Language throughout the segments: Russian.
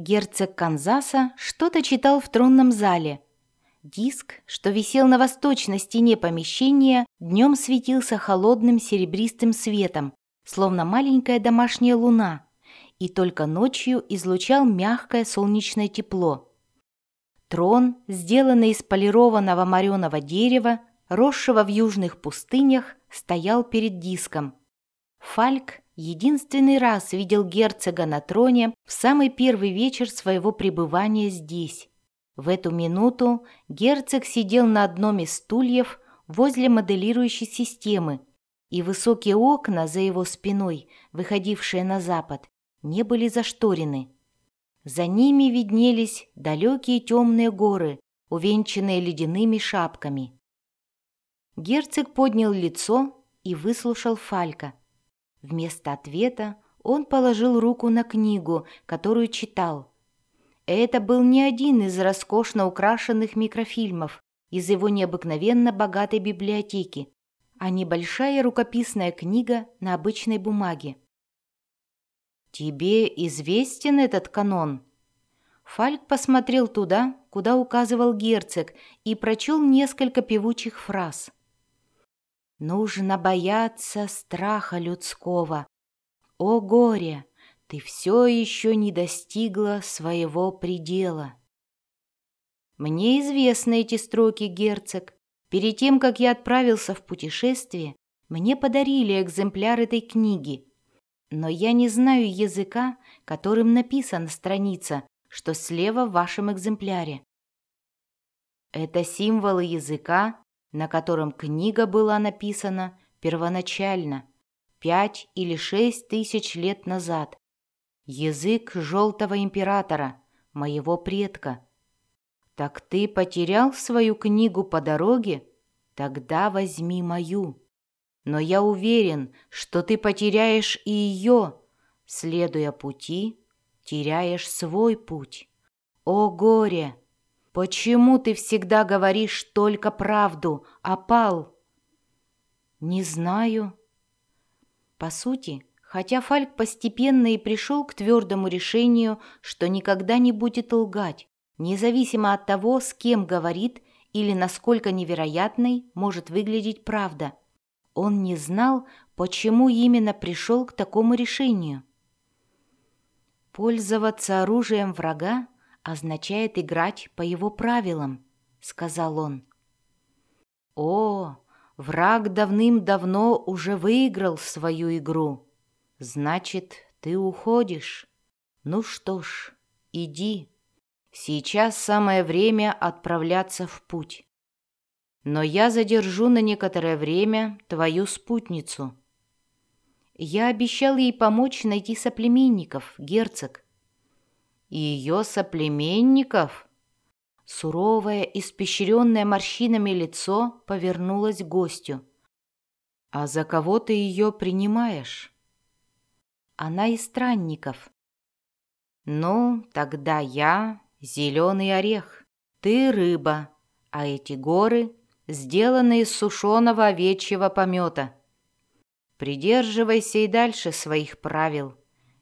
герцог Канзаса что-то читал в тронном зале. Диск, что висел на восточной стене помещения, днем светился холодным серебристым светом, словно маленькая домашняя луна, и только ночью излучал мягкое солнечное тепло. Трон, сделанный из полированного мореного дерева, росшего в южных пустынях, стоял перед диском. Фальк единственный раз видел герцога на троне в самый первый вечер своего пребывания здесь. В эту минуту герцог сидел на одном из стульев возле моделирующей системы, и высокие окна за его спиной, выходившие на запад, не были зашторены. За ними виднелись далекие темные горы, увенчанные ледяными шапками. Герцог поднял лицо и выслушал Фалька. Вместо ответа он положил руку на книгу, которую читал. Это был не один из роскошно украшенных микрофильмов из его необыкновенно богатой библиотеки, а небольшая рукописная книга на обычной бумаге. «Тебе известен этот канон?» Фальк посмотрел туда, куда указывал герцог, и прочел несколько певучих фраз. Нужно бояться страха людского. О горе, ты все еще не достигла своего предела. Мне известны эти строки, герцог. Перед тем, как я отправился в путешествие, мне подарили экземпляр этой книги. Но я не знаю языка, которым написана страница, что слева в вашем экземпляре. Это символы языка, на котором книга была написана первоначально, пять или шесть тысяч лет назад. Язык желтого императора, моего предка. Так ты потерял свою книгу по дороге? Тогда возьми мою. Но я уверен, что ты потеряешь и ее. Следуя пути, теряешь свой путь. О горе! «Почему ты всегда говоришь только правду, опал?» «Не знаю». По сути, хотя Фальк постепенно и пришел к твердому решению, что никогда не будет лгать, независимо от того, с кем говорит или насколько невероятной может выглядеть правда, он не знал, почему именно пришел к такому решению. Пользоваться оружием врага означает играть по его правилам», — сказал он. «О, враг давным-давно уже выиграл свою игру. Значит, ты уходишь. Ну что ж, иди. Сейчас самое время отправляться в путь. Но я задержу на некоторое время твою спутницу». Я обещал ей помочь найти соплеменников, герцог и ее соплеменников. Суровое, испещренное морщинами лицо повернулось к гостю. «А за кого ты ее принимаешь?» «Она из странников». «Ну, тогда я зеленый орех, ты рыба, а эти горы сделаны из сушеного овечьего помета. Придерживайся и дальше своих правил,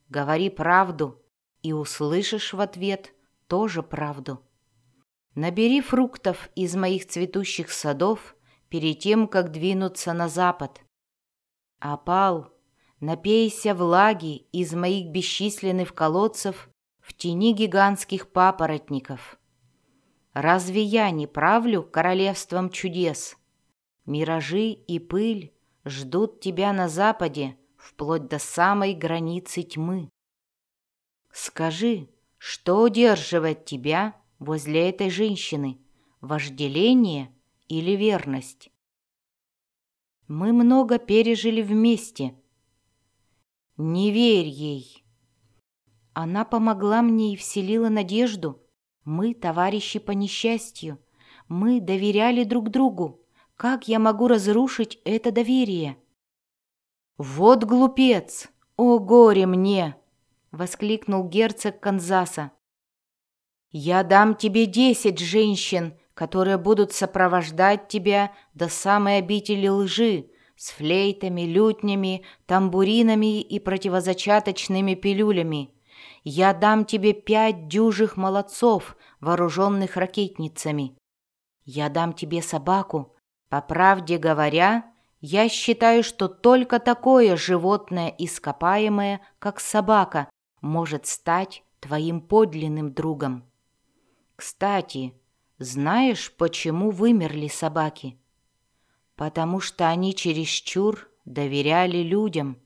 говори правду» и услышишь в ответ тоже правду. Набери фруктов из моих цветущих садов перед тем, как двинуться на запад. Опал, напейся влаги из моих бесчисленных колодцев в тени гигантских папоротников. Разве я не правлю королевством чудес? Миражи и пыль ждут тебя на западе, вплоть до самой границы тьмы. Скажи, что удерживает тебя возле этой женщины? Вожделение или верность? Мы много пережили вместе. Не верь ей. Она помогла мне и вселила надежду. Мы товарищи по несчастью. Мы доверяли друг другу. Как я могу разрушить это доверие? Вот глупец! О, горе мне! — воскликнул герцог Канзаса. «Я дам тебе десять женщин, которые будут сопровождать тебя до самой обители лжи, с флейтами, лютнями, тамбуринами и противозачаточными пилюлями. Я дам тебе пять дюжих молодцов, вооруженных ракетницами. Я дам тебе собаку. По правде говоря, я считаю, что только такое животное ископаемое, как собака, может стать твоим подлинным другом. Кстати, знаешь, почему вымерли собаки? Потому что они чересчур доверяли людям.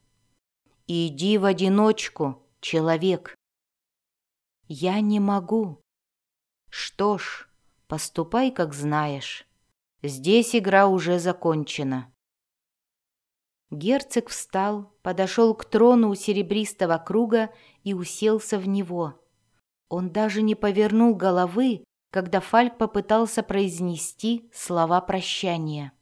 Иди в одиночку, человек. Я не могу. Что ж, поступай, как знаешь. Здесь игра уже закончена. Герцог встал, подошел к трону у серебристого круга и уселся в него. Он даже не повернул головы, когда Фальк попытался произнести слова прощания.